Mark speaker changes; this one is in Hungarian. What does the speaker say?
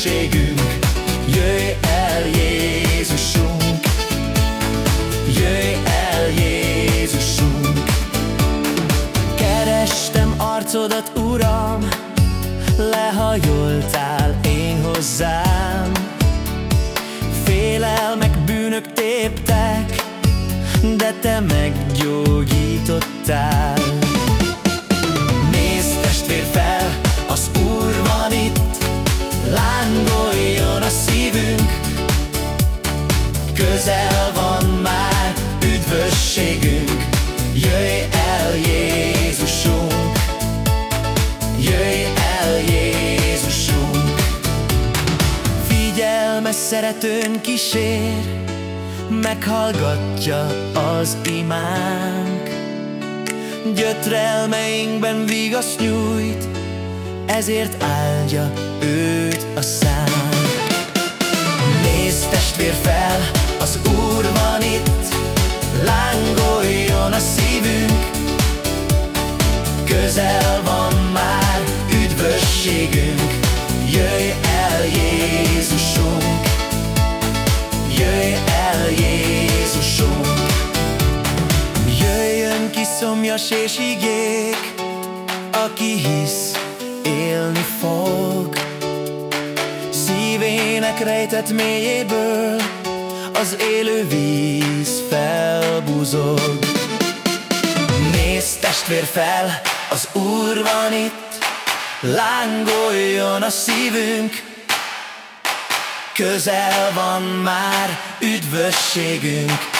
Speaker 1: üdvösségünk, jöjj el Jézusunk, jöjj el Jézusunk. Kerestem arcodat, Uram, lehajoltál én hozzám. Félelmek, bűnök téptek, de te meggyógyítottál. Szeretőn kísér, meghallgatja az imánk. Gyötrelmeinkben vigasz nyújt, ezért áldja őt a szám. Nézd testvér fel, az Úr van itt, lángoljon a szívünk, közel van már üdvösségünk, jöjj el Jézusunk, szomjas és igék, aki hisz, élni fog. Szívének rejtett mélyéből az élő víz felbuzog. Nézd testvér fel, az Úr van itt, lángoljon a szívünk, közel van már üdvösségünk,